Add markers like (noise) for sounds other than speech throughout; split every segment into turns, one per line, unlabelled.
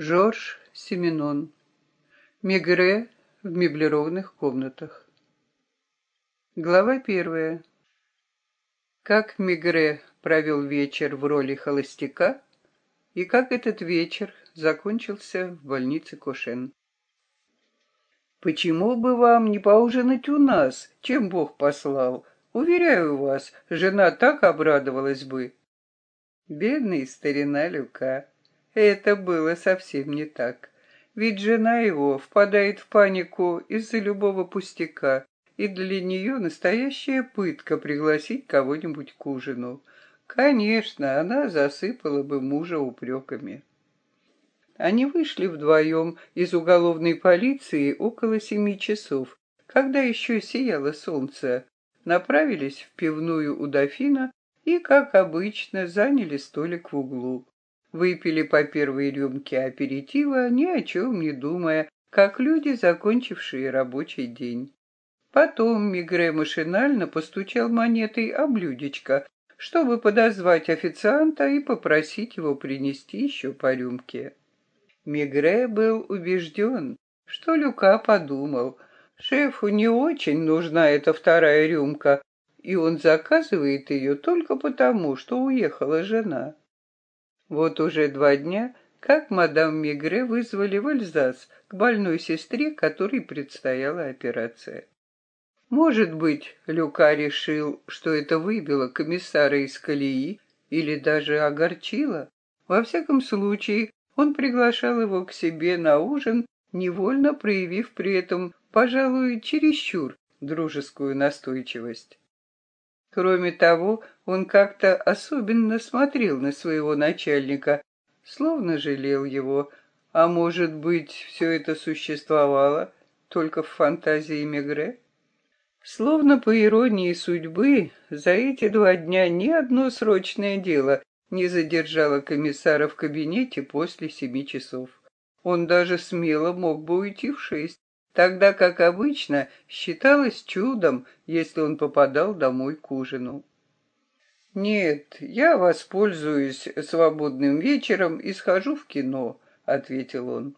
Жорж Семенон. Мегре в меблированных комнатах. Глава первая. Как Мегре провел вечер в роли холостяка и как этот вечер закончился в больнице Кошен. «Почему бы вам не поужинать у нас, чем Бог послал? Уверяю вас, жена так обрадовалась бы». Бедный старина Люка. Это было совсем не так. Ведь жена его впадает в панику из-за любого пустяка, и для нее настоящая пытка пригласить кого-нибудь к ужину. Конечно, она засыпала бы мужа упреками. Они вышли вдвоем из уголовной полиции около семи часов, когда еще сияло солнце, направились в пивную у дофина и, как обычно, заняли столик в углу. Выпили по первой рюмке аперитива, ни о чем не думая, как люди, закончившие рабочий день. Потом Мигре машинально постучал монетой о блюдечко, чтобы подозвать официанта и попросить его принести еще по рюмке. Мигре был убежден, что Люка подумал, шефу не очень нужна эта вторая рюмка, и он заказывает ее только потому, что уехала жена. Вот уже два дня, как мадам Мигре вызвали в Эльзас к больной сестре, которой предстояла операция. Может быть, Люка решил, что это выбило комиссара из колеи или даже огорчило. Во всяком случае, он приглашал его к себе на ужин, невольно проявив при этом, пожалуй, чересчур дружескую настойчивость. Кроме того, он как-то особенно смотрел на своего начальника, словно жалел его, а может быть, все это существовало только в фантазии Мегре? Словно по иронии судьбы, за эти два дня ни одно срочное дело не задержало комиссара в кабинете после семи часов. Он даже смело мог бы уйти в шесть тогда как обычно считалось чудом, если он попадал домой к ужину. «Нет, я воспользуюсь свободным вечером и схожу в кино», — ответил он.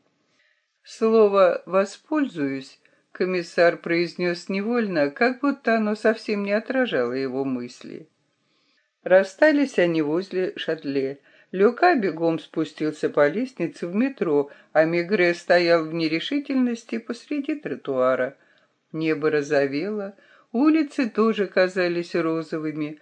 Слово «воспользуюсь» комиссар произнес невольно, как будто оно совсем не отражало его мысли. Расстались они возле шатле. Люка бегом спустился по лестнице в метро, а Мегре стоял в нерешительности посреди тротуара. Небо розовело, улицы тоже казались розовыми.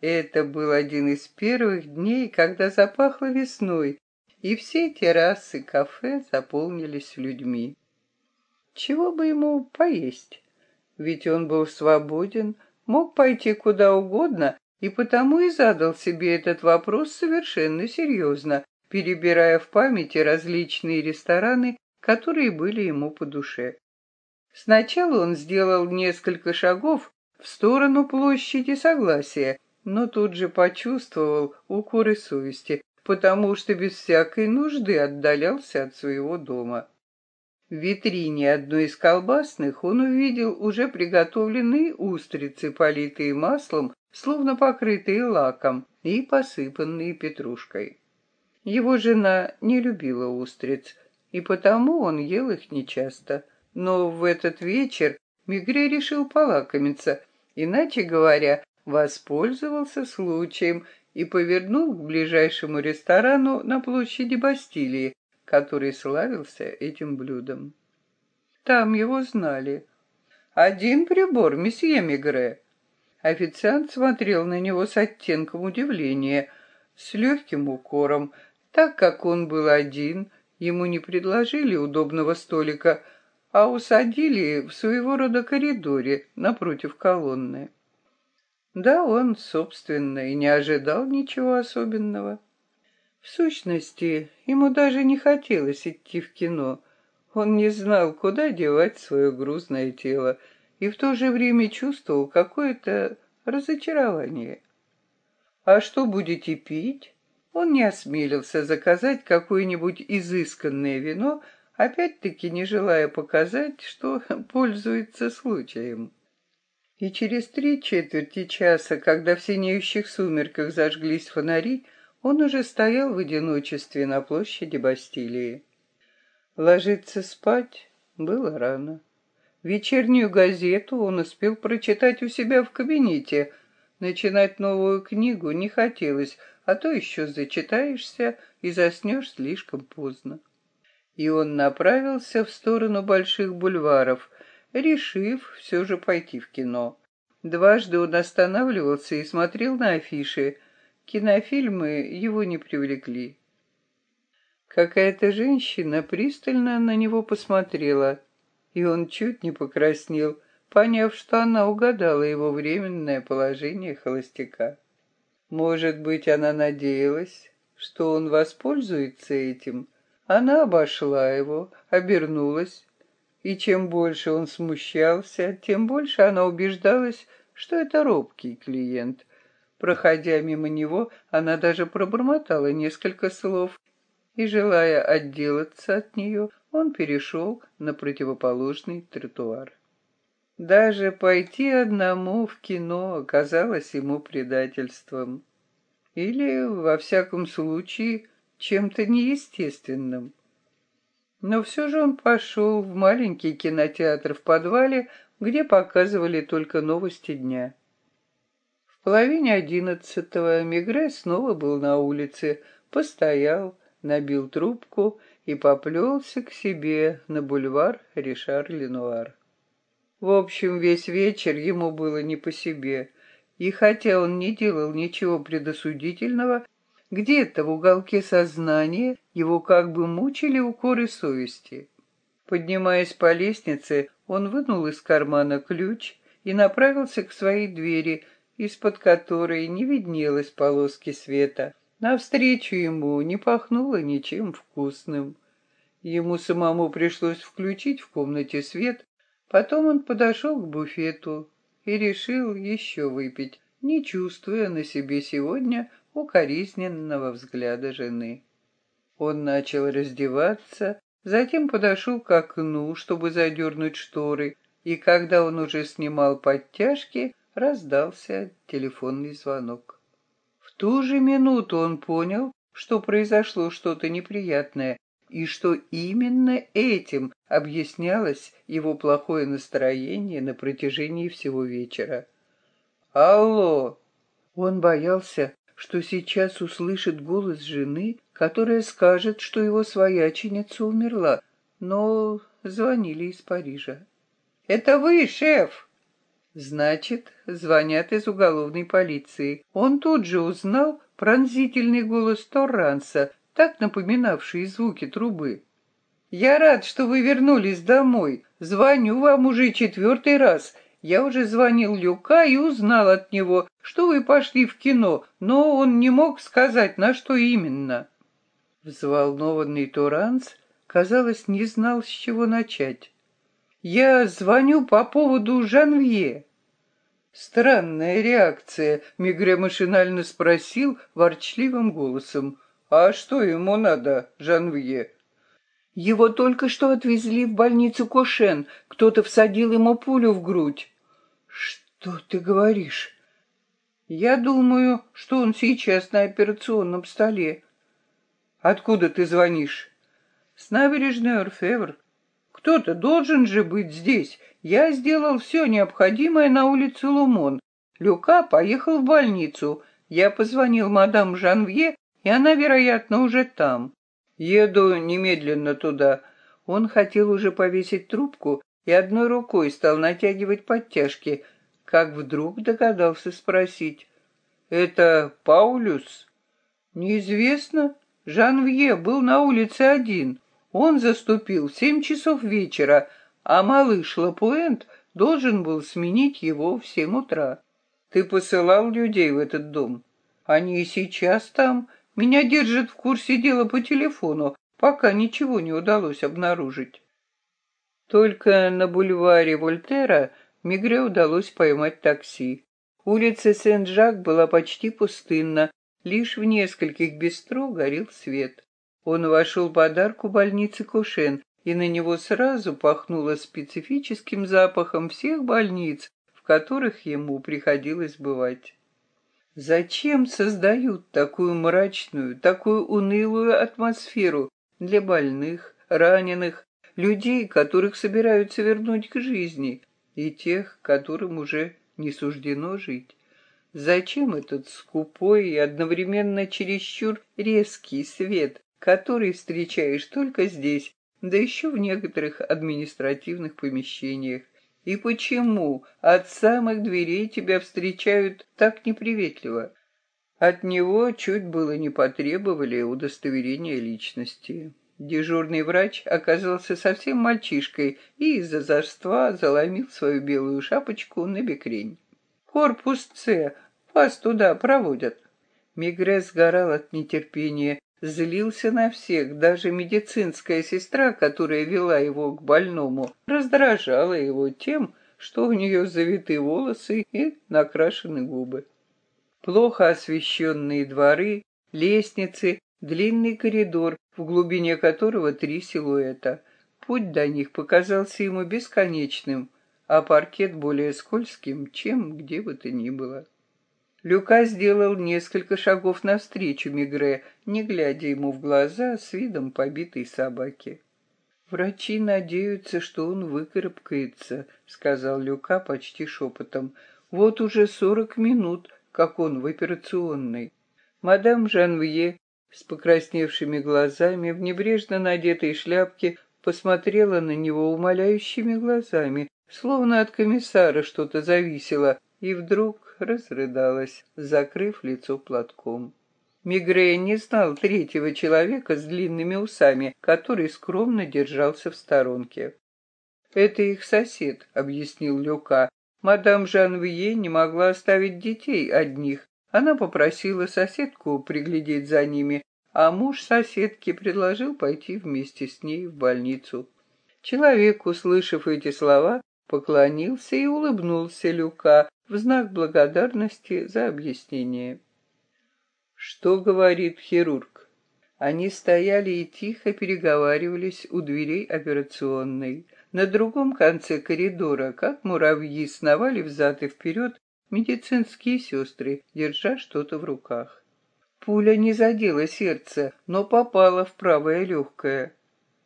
Это был один из первых дней, когда запахло весной, и все террасы кафе заполнились людьми. Чего бы ему поесть? Ведь он был свободен, мог пойти куда угодно, и потому и задал себе этот вопрос совершенно серьезно, перебирая в памяти различные рестораны, которые были ему по душе. Сначала он сделал несколько шагов в сторону площади Согласия, но тут же почувствовал укоры совести, потому что без всякой нужды отдалялся от своего дома. В витрине одной из колбасных он увидел уже приготовленные устрицы, политые маслом словно покрытые лаком и посыпанные петрушкой. Его жена не любила устриц, и потому он ел их нечасто. Но в этот вечер Мигре решил полакомиться, иначе говоря, воспользовался случаем и повернул к ближайшему ресторану на площади Бастилии, который славился этим блюдом. Там его знали. «Один прибор, месье Мигре», Официант смотрел на него с оттенком удивления, с легким укором. Так как он был один, ему не предложили удобного столика, а усадили в своего рода коридоре напротив колонны. Да, он, собственно, и не ожидал ничего особенного. В сущности, ему даже не хотелось идти в кино. Он не знал, куда девать свое грузное тело, и в то же время чувствовал какое-то разочарование. «А что будете пить?» Он не осмелился заказать какое-нибудь изысканное вино, опять-таки не желая показать, что (laughs) пользуется случаем. И через три четверти часа, когда в синеющих сумерках зажглись фонари, он уже стоял в одиночестве на площади Бастилии. Ложиться спать было рано. Вечернюю газету он успел прочитать у себя в кабинете. Начинать новую книгу не хотелось, а то еще зачитаешься и заснешь слишком поздно. И он направился в сторону больших бульваров, решив все же пойти в кино. Дважды он останавливался и смотрел на афиши. Кинофильмы его не привлекли. Какая-то женщина пристально на него посмотрела, и он чуть не покраснел, поняв, что она угадала его временное положение холостяка. Может быть, она надеялась, что он воспользуется этим. Она обошла его, обернулась, и чем больше он смущался, тем больше она убеждалась, что это робкий клиент. Проходя мимо него, она даже пробормотала несколько слов, и, желая отделаться от нее, он перешел на противоположный тротуар. Даже пойти одному в кино оказалось ему предательством. Или, во всяком случае, чем-то неестественным. Но все же он пошел в маленький кинотеатр в подвале, где показывали только новости дня. Половине одиннадцатого Мигре снова был на улице, постоял, набил трубку и поплелся к себе на бульвар Ришар-Ленуар. В общем, весь вечер ему было не по себе, и хотя он не делал ничего предосудительного, где-то в уголке сознания его как бы мучили укоры совести. Поднимаясь по лестнице, он вынул из кармана ключ и направился к своей двери, из-под которой не виднелось полоски света. Навстречу ему не пахнуло ничем вкусным. Ему самому пришлось включить в комнате свет, потом он подошел к буфету и решил еще выпить, не чувствуя на себе сегодня укоризненного взгляда жены. Он начал раздеваться, затем подошел к окну, чтобы задернуть шторы, и когда он уже снимал подтяжки, раздался телефонный звонок. В ту же минуту он понял, что произошло что-то неприятное, и что именно этим объяснялось его плохое настроение на протяжении всего вечера. «Алло!» Он боялся, что сейчас услышит голос жены, которая скажет, что его свояченица умерла, но звонили из Парижа. «Это вы, шеф!» Значит, звонят из уголовной полиции. Он тут же узнал пронзительный голос Торранса, так напоминавший звуки трубы. «Я рад, что вы вернулись домой. Звоню вам уже четвертый раз. Я уже звонил Люка и узнал от него, что вы пошли в кино, но он не мог сказать, на что именно». Взволнованный Туранс, казалось, не знал, с чего начать. «Я звоню по поводу Жанвье». Странная реакция, Мигре машинально спросил ворчливым голосом. «А что ему надо, Жанвье?» Его только что отвезли в больницу Кошен. Кто-то всадил ему пулю в грудь. Что ты говоришь? Я думаю, что он сейчас на операционном столе. Откуда ты звонишь? С набережной Орфевр. Кто-то должен же быть здесь. Я сделал все необходимое на улице Лумон. Люка поехал в больницу. Я позвонил мадам Жанвье, и она, вероятно, уже там. Еду немедленно туда. Он хотел уже повесить трубку и одной рукой стал натягивать подтяжки, как вдруг догадался спросить. «Это Паулюс?» «Неизвестно. Жанвье был на улице один. Он заступил в семь часов вечера, а малыш Лапуэнт должен был сменить его в семь утра. Ты посылал людей в этот дом? Они и сейчас там, меня держат в курсе дела по телефону, пока ничего не удалось обнаружить. Только на бульваре Вольтера Мигре удалось поймать такси. Улица Сен-Жак была почти пустынна, лишь в нескольких бистро горел свет. Он вошел под арку больницы Кошен, и на него сразу пахнуло специфическим запахом всех больниц, в которых ему приходилось бывать. Зачем создают такую мрачную, такую унылую атмосферу для больных, раненых, людей, которых собираются вернуть к жизни, и тех, которым уже не суждено жить. Зачем этот скупой и одновременно чересчур резкий свет, который встречаешь только здесь, да еще в некоторых административных помещениях? И почему от самых дверей тебя встречают так неприветливо? От него чуть было не потребовали удостоверения личности. Дежурный врач оказался совсем мальчишкой и из-за зашства заломил свою белую шапочку на бекрень. «Корпус С, вас туда проводят». Мигре сгорал от нетерпения, злился на всех, даже медицинская сестра, которая вела его к больному, раздражала его тем, что у нее завиты волосы и накрашены губы. Плохо освещенные дворы, лестницы, длинный коридор, в глубине которого три силуэта. Путь до них показался ему бесконечным, а паркет более скользким, чем где бы то ни было. Люка сделал несколько шагов навстречу Мигре, не глядя ему в глаза с видом побитой собаки. «Врачи надеются, что он выкарабкается», — сказал Люка почти шепотом. «Вот уже сорок минут, как он в операционной». Мадам Жанвье с покрасневшими глазами в небрежно надетой шляпке посмотрела на него умоляющими глазами, словно от комиссара что-то зависело, и вдруг разрыдалась, закрыв лицо платком. Мигре не знал третьего человека с длинными усами, который скромно держался в сторонке. «Это их сосед», — объяснил Люка. «Мадам Жанвье не могла оставить детей одних. Она попросила соседку приглядеть за ними, а муж соседки предложил пойти вместе с ней в больницу». Человек, услышав эти слова, поклонился и улыбнулся Люка в знак благодарности за объяснение. Что говорит хирург? Они стояли и тихо переговаривались у дверей операционной. На другом конце коридора, как муравьи, сновали взад и вперед медицинские сестры, держа что-то в руках. Пуля не задела сердце, но попала в правое легкое.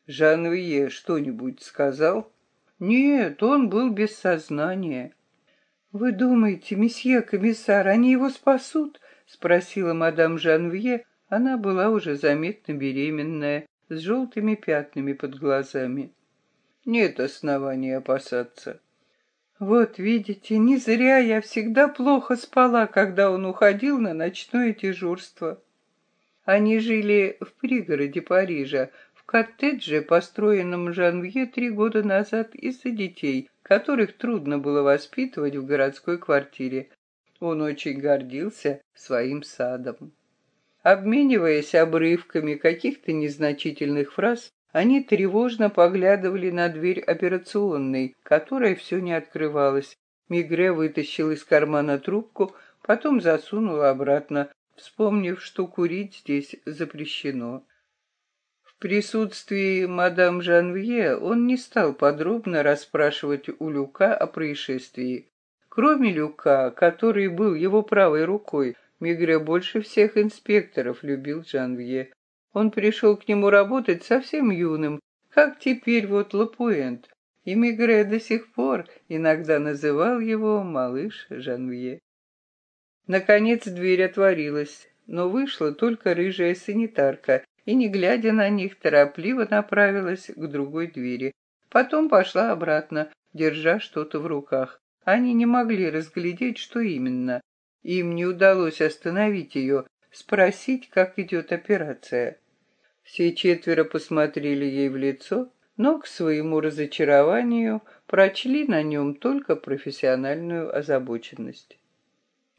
Жанвье что-нибудь сказал? Нет, он был без сознания. Вы думаете, месье комиссар, они его спасут? Спросила мадам Жанвье. Она была уже заметно беременная, с желтыми пятнами под глазами. Нет оснований опасаться. Вот, видите, не зря я всегда плохо спала, когда он уходил на ночное дежурство. Они жили в пригороде Парижа, коттедже, построенном Жанвье три года назад из-за детей, которых трудно было воспитывать в городской квартире. Он очень гордился своим садом. Обмениваясь обрывками каких-то незначительных фраз, они тревожно поглядывали на дверь операционной, которая все не открывалась. Мигре вытащил из кармана трубку, потом засунул обратно, вспомнив, что курить здесь запрещено присутствии мадам Жанвье он не стал подробно расспрашивать у Люка о происшествии. Кроме Люка, который был его правой рукой, Мигре больше всех инспекторов любил Жанвье. Он пришел к нему работать совсем юным, как теперь вот Лапуэнт, и Мигре до сих пор иногда называл его малыш Жанвье. Наконец дверь отворилась, но вышла только рыжая санитарка и, не глядя на них, торопливо направилась к другой двери. Потом пошла обратно, держа что-то в руках. Они не могли разглядеть, что именно. Им не удалось остановить ее, спросить, как идет операция. Все четверо посмотрели ей в лицо, но к своему разочарованию прочли на нем только профессиональную озабоченность.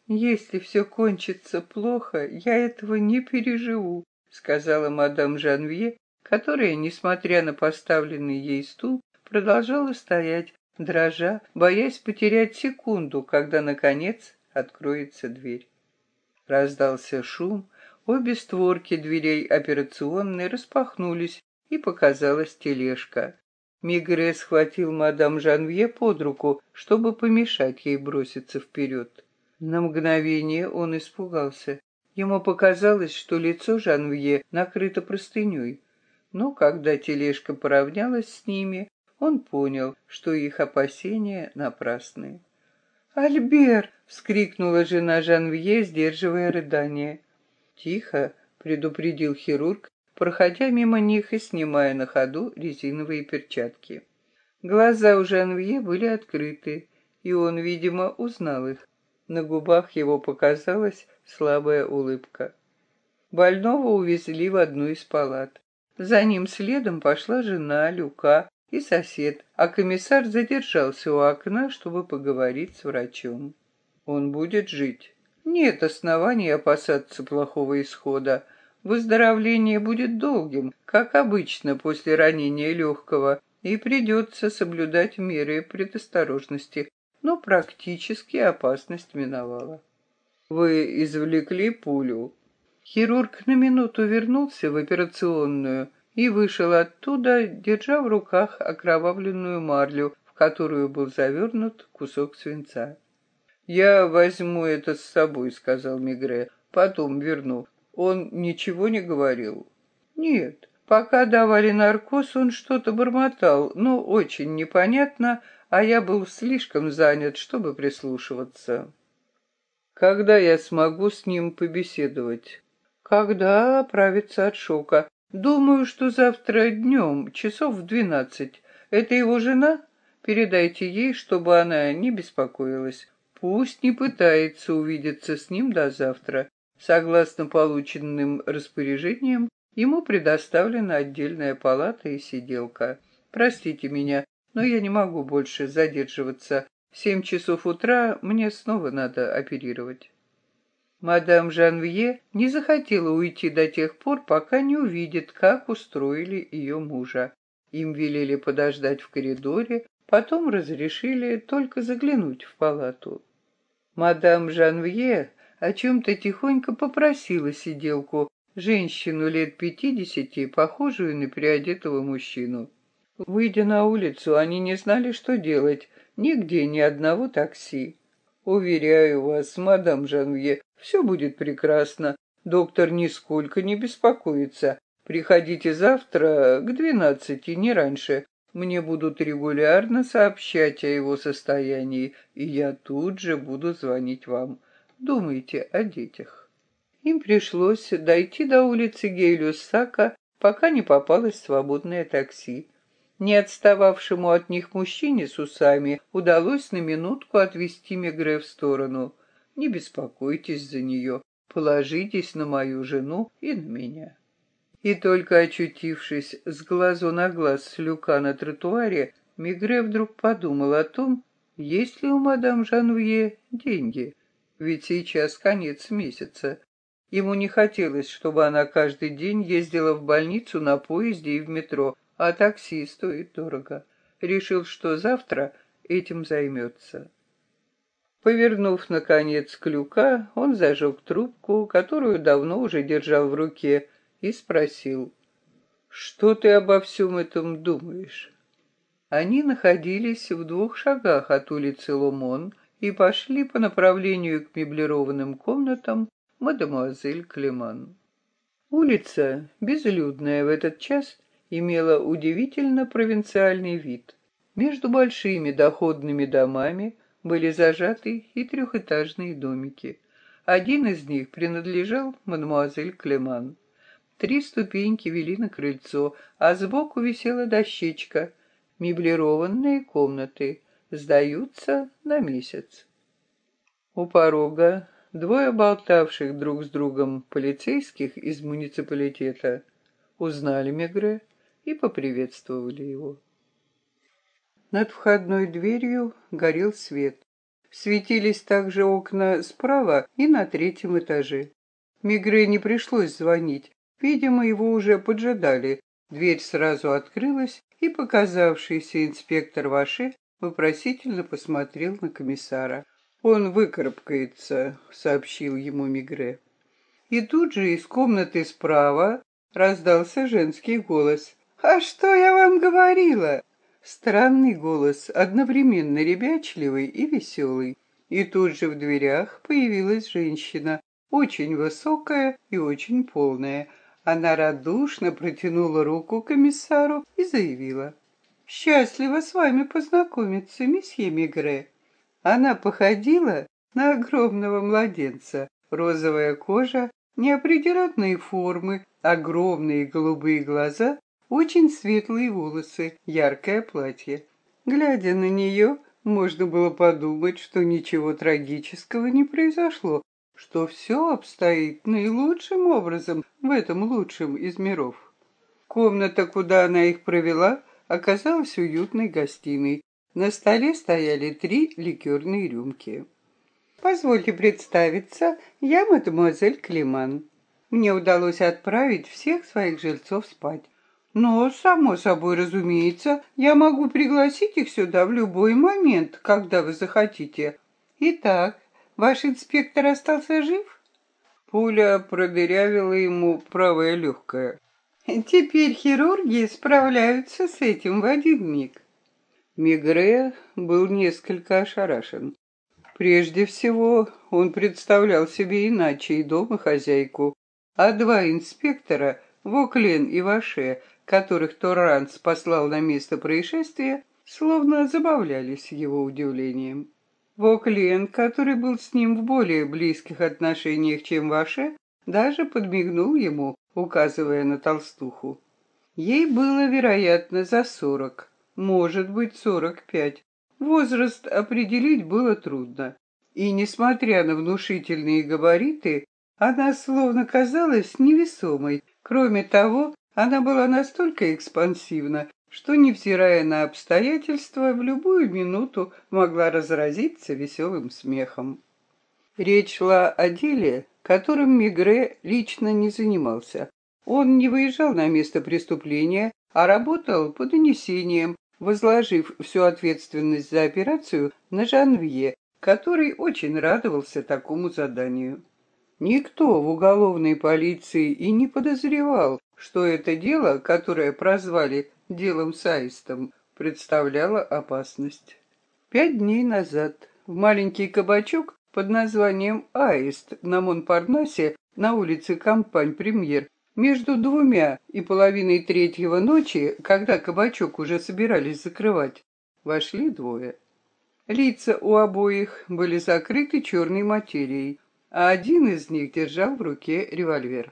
«Если все кончится плохо, я этого не переживу», сказала мадам Жанвье, которая, несмотря на поставленный ей стул, продолжала стоять, дрожа, боясь потерять секунду, когда, наконец, откроется дверь. Раздался шум, обе створки дверей операционной распахнулись, и показалась тележка. Мигре схватил мадам Жанвье под руку, чтобы помешать ей броситься вперед. На мгновение он испугался. Ему показалось, что лицо Жанвье накрыто простыней. Но когда тележка поравнялась с ними, он понял, что их опасения напрасны. «Альбер!» — вскрикнула жена Жанвье, сдерживая рыдание. «Тихо!» — предупредил хирург, проходя мимо них и снимая на ходу резиновые перчатки. Глаза у Жанвье были открыты, и он, видимо, узнал их. На губах его показалась слабая улыбка. Больного увезли в одну из палат. За ним следом пошла жена Люка и сосед, а комиссар задержался у окна, чтобы поговорить с врачом. Он будет жить. Нет оснований опасаться плохого исхода. Выздоровление будет долгим, как обычно после ранения легкого, и придется соблюдать меры предосторожности, но практически опасность миновала. Вы извлекли пулю. Хирург на минуту вернулся в операционную и вышел оттуда, держа в руках окровавленную марлю, в которую был завернут кусок свинца. «Я возьму это с собой», — сказал Мигре, — «потом верну». Он ничего не говорил? «Нет». Пока давали наркоз, он что-то бормотал, но очень непонятно, а я был слишком занят, чтобы прислушиваться. Когда я смогу с ним побеседовать? Когда оправиться от шока? Думаю, что завтра днем, часов в двенадцать. Это его жена? Передайте ей, чтобы она не беспокоилась. Пусть не пытается увидеться с ним до завтра. Согласно полученным распоряжениям, ему предоставлена отдельная палата и сиделка. Простите меня, но я не могу больше задерживаться. Семь часов утра мне снова надо оперировать. Мадам Жанвье не захотела уйти до тех пор, пока не увидит, как устроили ее мужа. Им велели подождать в коридоре, потом разрешили только заглянуть в палату. Мадам Жанвье о чем-то тихонько попросила сиделку, женщину лет пятидесяти, похожую на переодетого мужчину. Выйдя на улицу, они не знали, что делать, нигде ни одного такси. Уверяю вас, мадам Жанвье, все будет прекрасно. Доктор нисколько не беспокоится. Приходите завтра к двенадцати, не раньше. Мне будут регулярно сообщать о его состоянии, и я тут же буду звонить вам. Думайте о детях. Им пришлось дойти до улицы Гейлюсака, пока не попалось свободное такси. Не отстававшему от них мужчине с усами удалось на минутку отвести Мегре в сторону. Не беспокойтесь за нее, положитесь на мою жену и на меня. И только очутившись с глазу на глаз с люка на тротуаре, Мигре вдруг подумал о том, есть ли у мадам Жанвье деньги, ведь сейчас конец месяца. Ему не хотелось, чтобы она каждый день ездила в больницу на поезде и в метро, а такси стоит дорого. Решил, что завтра этим займется. Повернув, наконец, клюка, он зажег трубку, которую давно уже держал в руке, и спросил, «Что ты обо всем этом думаешь?» Они находились в двух шагах от улицы Ломон и пошли по направлению к меблированным комнатам мадемуазель Клеман. Улица, безлюдная в этот час, имела удивительно провинциальный вид. Между большими доходными домами были зажаты и трехэтажные домики. Один из них принадлежал мадемуазель Клеман. Три ступеньки вели на крыльцо, а сбоку висела дощечка. Меблированные комнаты сдаются на месяц. У порога двое болтавших друг с другом полицейских из муниципалитета узнали Мегре и поприветствовали его. Над входной дверью горел свет. Светились также окна справа и на третьем этаже. Мигре не пришлось звонить. Видимо, его уже поджидали. Дверь сразу открылась, и показавшийся инспектор Ваше вопросительно посмотрел на комиссара. «Он выкарабкается», — сообщил ему Мигре. И тут же из комнаты справа раздался женский голос. «А что я вам говорила?» Странный голос, одновременно ребячливый и веселый. И тут же в дверях появилась женщина, очень высокая и очень полная. Она радушно протянула руку комиссару и заявила. «Счастлива с вами познакомиться, месье Мигре». Она походила на огромного младенца. Розовая кожа, неопределенные формы, огромные голубые глаза, очень светлые волосы, яркое платье. Глядя на нее, можно было подумать, что ничего трагического не произошло, что все обстоит наилучшим образом в этом лучшем из миров. Комната, куда она их провела, оказалась уютной гостиной. На столе стояли три ликерные рюмки. «Позвольте представиться, я мадемуазель Климан. Мне удалось отправить всех своих жильцов спать. Но, само собой разумеется, я могу пригласить их сюда в любой момент, когда вы захотите. Итак, ваш инспектор остался жив?» Пуля продырявила ему правое легкое. «Теперь хирурги справляются с этим в один миг. Мигре был несколько ошарашен. Прежде всего, он представлял себе иначе и дом, хозяйку, а два инспектора, Воклен и Ваше, которых Торранс послал на место происшествия, словно забавлялись его удивлением. Воклен, который был с ним в более близких отношениях, чем Ваше, даже подмигнул ему, указывая на толстуху. Ей было, вероятно, за сорок, может быть, сорок пять. Возраст определить было трудно. И, несмотря на внушительные габариты, она словно казалась невесомой. Кроме того, она была настолько экспансивна, что, невзирая на обстоятельства, в любую минуту могла разразиться веселым смехом. Речь шла о деле, которым Мигре лично не занимался. Он не выезжал на место преступления, а работал по донесениям, возложив всю ответственность за операцию на Жанвье, который очень радовался такому заданию. Никто в уголовной полиции и не подозревал, что это дело, которое прозвали «делом с аистом», представляло опасность. Пять дней назад в маленький кабачок под названием «Аист» на Монпарнасе на улице Кампань-Премьер между двумя и половиной третьего ночи, когда кабачок уже собирались закрывать, вошли двое. Лица у обоих были закрыты черной материей, а один из них держал в руке револьвер.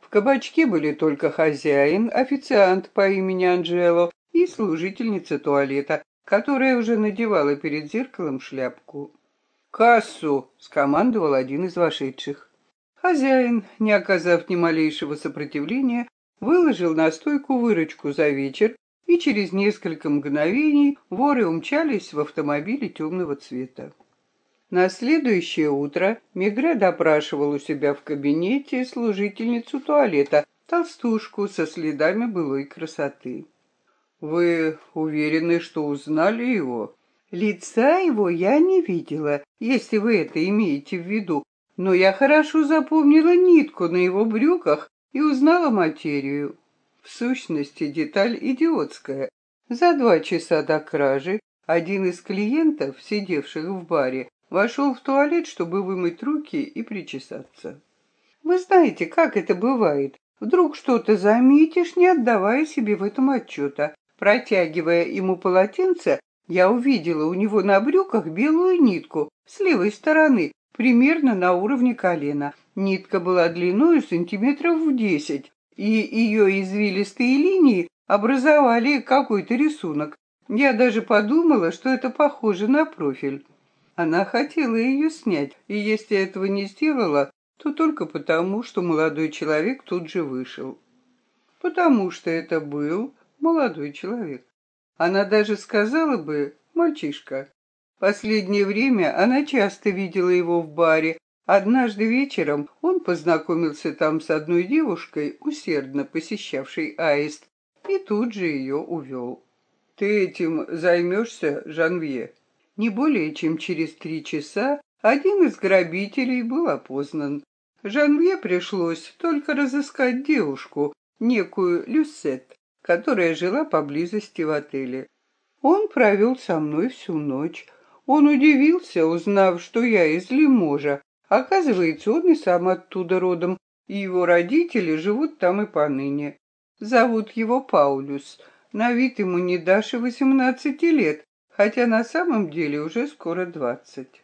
В кабачке были только хозяин, официант по имени Анджело и служительница туалета, которая уже надевала перед зеркалом шляпку. «Кассу!» — скомандовал один из вошедших. Хозяин, не оказав ни малейшего сопротивления, выложил на стойку выручку за вечер, и через несколько мгновений воры умчались в автомобиле темного цвета. На следующее утро Мегре допрашивал у себя в кабинете служительницу туалета, толстушку со следами былой красоты. «Вы уверены, что узнали его?» «Лица его я не видела, если вы это имеете в виду, но я хорошо запомнила нитку на его брюках и узнала материю. В сущности, деталь идиотская. За два часа до кражи один из клиентов, сидевших в баре, вошел в туалет, чтобы вымыть руки и причесаться. Вы знаете, как это бывает. Вдруг что-то заметишь, не отдавая себе в этом отчета. Протягивая ему полотенце, я увидела у него на брюках белую нитку с левой стороны, примерно на уровне колена. Нитка была длиной сантиметров в десять, и ее извилистые линии образовали какой-то рисунок. Я даже подумала, что это похоже на профиль. Она хотела ее снять, и если этого не сделала, то только потому, что молодой человек тут же вышел. Потому что это был молодой человек. Она даже сказала бы «мальчишка». Последнее время она часто видела его в баре. Однажды вечером он познакомился там с одной девушкой, усердно посещавшей аист, и тут же ее увел. «Ты этим займешься, Жанвье?» Не более чем через три часа один из грабителей был опознан. Жанвье пришлось только разыскать девушку, некую Люсет, которая жила поблизости в отеле. Он провел со мной всю ночь, он удивился, узнав, что я из Лиможа. Оказывается, он и сам оттуда родом. и его родители живут там и поныне. Зовут его Паулюс. На вид ему не дашь восемнадцати лет, хотя на самом деле уже скоро двадцать.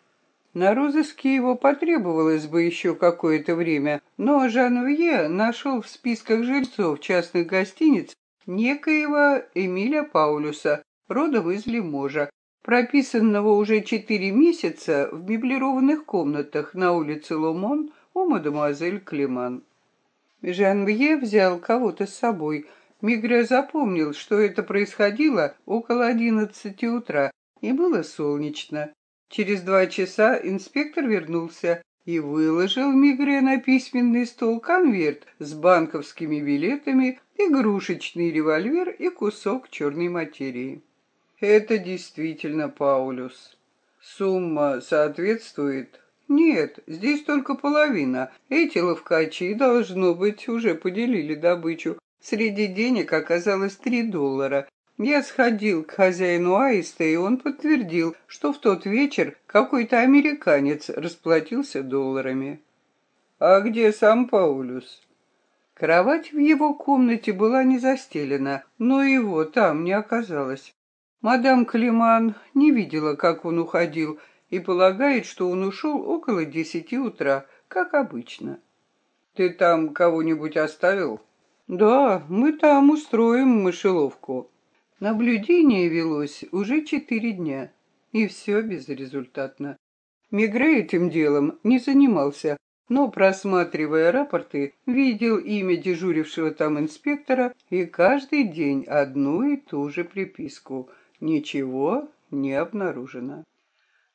На розыске его потребовалось бы еще какое-то время, но Жанвье нашел в списках жильцов частных гостиниц некоего Эмиля Паулюса, родом из Лиможа, прописанного уже четыре месяца в меблированных комнатах на улице Ломон у мадемуазель Клеман. Жанвье взял кого-то с собой. Мигре запомнил, что это происходило около одиннадцати утра, и было солнечно. Через два часа инспектор вернулся и выложил Мигре на письменный стол конверт с банковскими билетами, игрушечный револьвер и кусок черной материи. Это действительно Паулюс. Сумма соответствует? Нет, здесь только половина. Эти ловкачи, должно быть, уже поделили добычу. Среди денег оказалось три доллара. Я сходил к хозяину Аиста, и он подтвердил, что в тот вечер какой-то американец расплатился долларами. А где сам Паулюс? Кровать в его комнате была не застелена, но его там не оказалось. Мадам Климан не видела, как он уходил, и полагает, что он ушел около десяти утра, как обычно. «Ты там кого-нибудь оставил?» «Да, мы там устроим мышеловку». Наблюдение велось уже четыре дня, и все безрезультатно. Мигре этим делом не занимался, но, просматривая рапорты, видел имя дежурившего там инспектора и каждый день одну и ту же приписку — Ничего не обнаружено.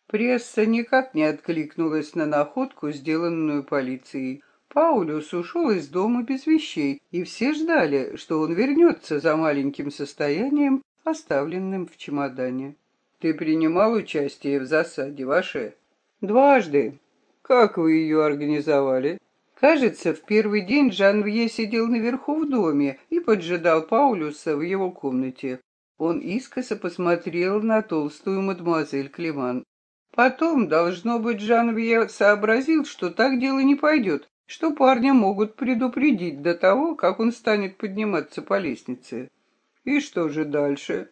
Пресса никак не откликнулась на находку, сделанную полицией. Паулюс ушел из дома без вещей, и все ждали, что он вернется за маленьким состоянием, оставленным в чемодане. «Ты принимал участие в засаде, ваше?» «Дважды. Как вы ее организовали?» Кажется, в первый день Жанвье сидел наверху в доме и поджидал Паулюса в его комнате. Он искоса посмотрел на толстую мадемуазель Климан. Потом, должно быть, Жанвье сообразил, что так дело не пойдет, что парня могут предупредить до того, как он станет подниматься по лестнице. И что же дальше?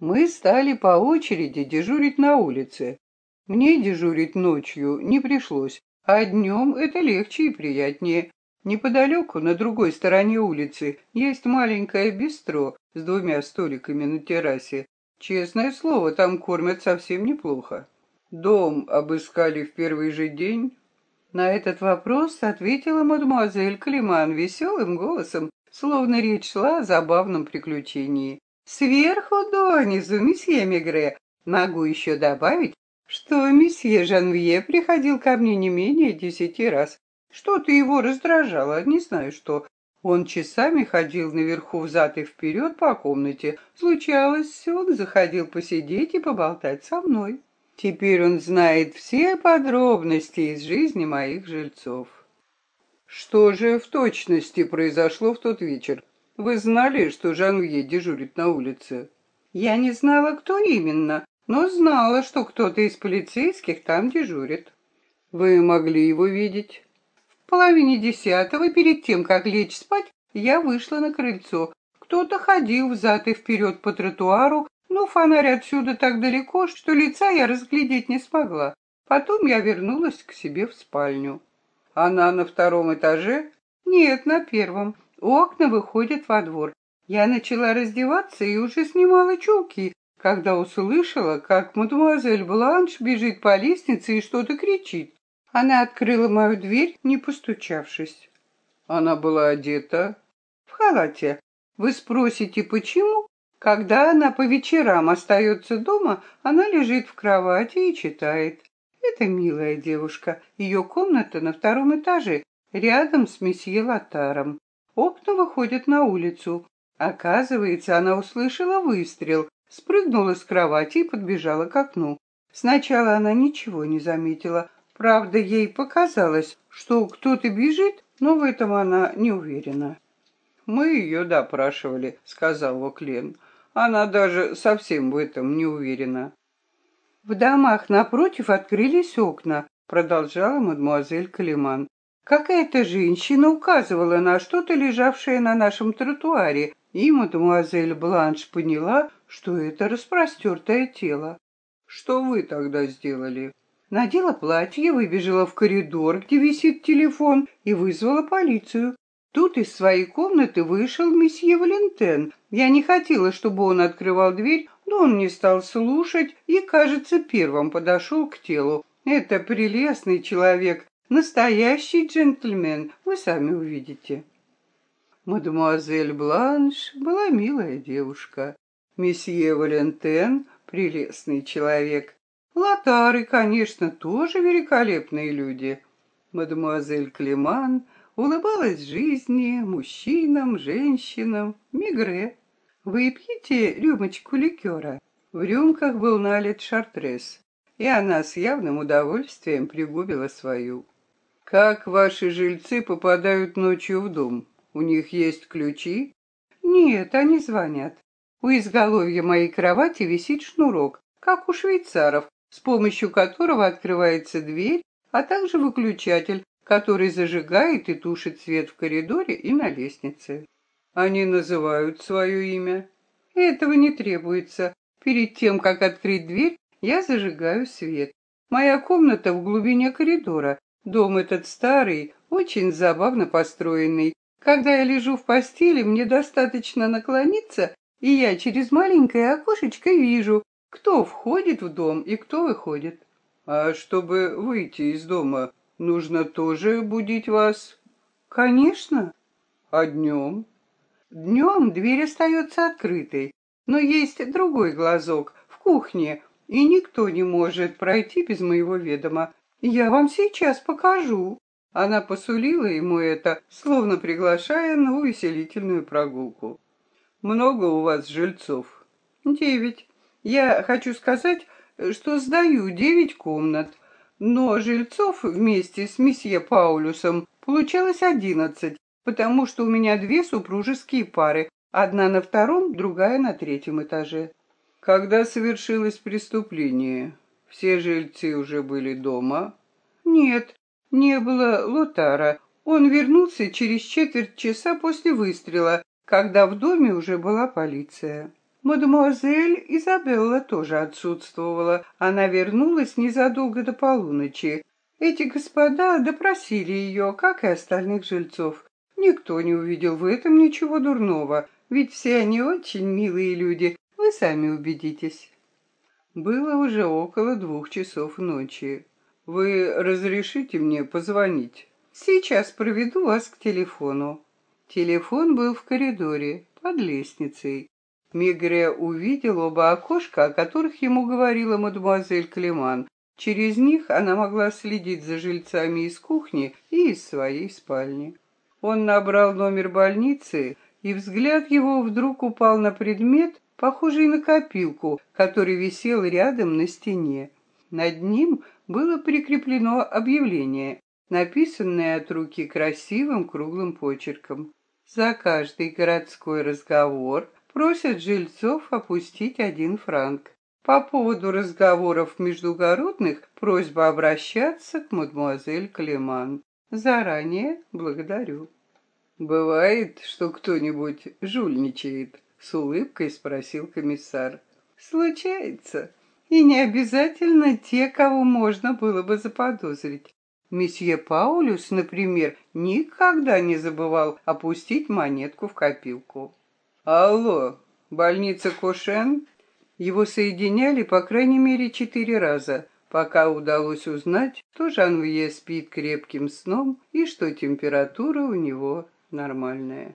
Мы стали по очереди дежурить на улице. Мне дежурить ночью не пришлось, а днем это легче и приятнее. Неподалеку, на другой стороне улицы, есть маленькое бистро с двумя столиками на террасе. Честное слово, там кормят совсем неплохо. Дом обыскали в первый же день. На этот вопрос ответила мадемуазель Климан веселым голосом, словно речь шла о забавном приключении. Сверху донизу, месье Мегре, могу еще добавить, что месье Жанвье приходил ко мне не менее десяти раз. Что-то его раздражало, не знаю что. Он часами ходил наверху взад и вперед по комнате. Случалось, он заходил посидеть и поболтать со мной. Теперь он знает все подробности из жизни моих жильцов. Что же в точности произошло в тот вечер? Вы знали, что Жанвье дежурит на улице? Я не знала, кто именно, но знала, что кто-то из полицейских там дежурит. Вы могли его видеть? половине десятого, перед тем, как лечь спать, я вышла на крыльцо. Кто-то ходил взад и вперед по тротуару, но фонарь отсюда так далеко, что лица я разглядеть не смогла. Потом я вернулась к себе в спальню. Она на втором этаже? Нет, на первом. Окна выходят во двор. Я начала раздеваться и уже снимала чулки, когда услышала, как мадемуазель Бланш бежит по лестнице и что-то кричит. Она открыла мою дверь, не постучавшись. Она была одета в халате. Вы спросите, почему? Когда она по вечерам остается дома, она лежит в кровати и читает. Это милая девушка. Ее комната на втором этаже, рядом с месье Лотаром. Окна выходят на улицу. Оказывается, она услышала выстрел, спрыгнула с кровати и подбежала к окну. Сначала она ничего не заметила, Правда, ей показалось, что кто-то бежит, но в этом она не уверена. «Мы ее допрашивали», — сказал Оклен. «Она даже совсем в этом не уверена». «В домах напротив открылись окна», — продолжала мадемуазель Калиман. Какая-то женщина указывала на что-то, лежавшее на нашем тротуаре, и мадемуазель Бланш поняла, что это распростертое тело. Что вы тогда сделали? Надела платье, выбежала в коридор, где висит телефон, и вызвала полицию. Тут из своей комнаты вышел месье Валентен. Я не хотела, чтобы он открывал дверь, но он не стал слушать и, кажется, первым подошел к телу. Это прелестный человек, настоящий джентльмен, вы сами увидите. Мадемуазель Бланш была милая девушка. Месье Валентен — прелестный человек. Лотары, конечно, тоже великолепные люди. Мадемуазель Клеман улыбалась жизни, мужчинам, женщинам, мигре. «Выпьете рюмочку ликера?» В рюмках был налит шартрес, и она с явным удовольствием пригубила свою. «Как ваши жильцы попадают ночью в дом? У них есть ключи?» «Нет, они звонят. У изголовья моей кровати висит шнурок, как у швейцаров, с помощью которого открывается дверь, а также выключатель, который зажигает и тушит свет в коридоре и на лестнице. Они называют свое имя. Этого не требуется. Перед тем, как открыть дверь, я зажигаю свет. Моя комната в глубине коридора. Дом этот старый, очень забавно построенный. Когда я лежу в постели, мне достаточно наклониться, и я через маленькое окошечко вижу, кто входит в дом и кто выходит. А чтобы выйти из дома, нужно тоже будить вас? Конечно. А днем? Днем дверь остается открытой, но есть другой глазок в кухне, и никто не может пройти без моего ведома. Я вам сейчас покажу. Она посулила ему это, словно приглашая на увеселительную прогулку. Много у вас жильцов? Девять. Я хочу сказать, что сдаю девять комнат, но жильцов вместе с месье Паулюсом получалось одиннадцать, потому что у меня две супружеские пары, одна на втором, другая на третьем этаже. Когда совершилось преступление, все жильцы уже были дома? Нет, не было Лотара. Он вернулся через четверть часа после выстрела, когда в доме уже была полиция. Мадемуазель Изабелла тоже отсутствовала. Она вернулась незадолго до полуночи. Эти господа допросили ее, как и остальных жильцов. Никто не увидел в этом ничего дурного, ведь все они очень милые люди, вы сами убедитесь. Было уже около двух часов ночи. Вы разрешите мне позвонить? Сейчас проведу вас к телефону. Телефон был в коридоре, под лестницей. Мигре увидел оба окошка, о которых ему говорила мадемуазель Клеман. Через них она могла следить за жильцами из кухни и из своей спальни. Он набрал номер больницы, и взгляд его вдруг упал на предмет, похожий на копилку, который висел рядом на стене. Над ним было прикреплено объявление, написанное от руки красивым круглым почерком. За каждый городской разговор просят жильцов опустить один франк. По поводу разговоров междугородных просьба обращаться к мадемуазель Клеман. Заранее благодарю. «Бывает, что кто-нибудь жульничает?» — с улыбкой спросил комиссар. «Случается. И не обязательно те, кого можно было бы заподозрить. Месье Паулюс, например, никогда не забывал опустить монетку в копилку. Алло, больница Кошен? Его соединяли по крайней мере четыре раза, пока удалось узнать, что Жанвье спит крепким сном и что температура у него нормальная.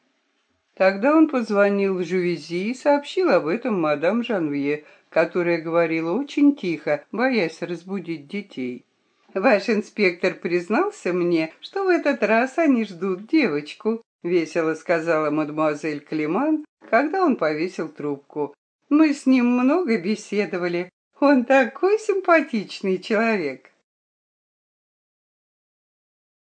Тогда он позвонил в Жувези и сообщил об этом мадам Жанвье, которая говорила очень тихо, боясь разбудить детей. «Ваш инспектор признался мне, что в этот раз они ждут девочку», — весело сказала мадемуазель Климан, когда он повесил трубку. Мы с ним много беседовали. Он такой симпатичный человек.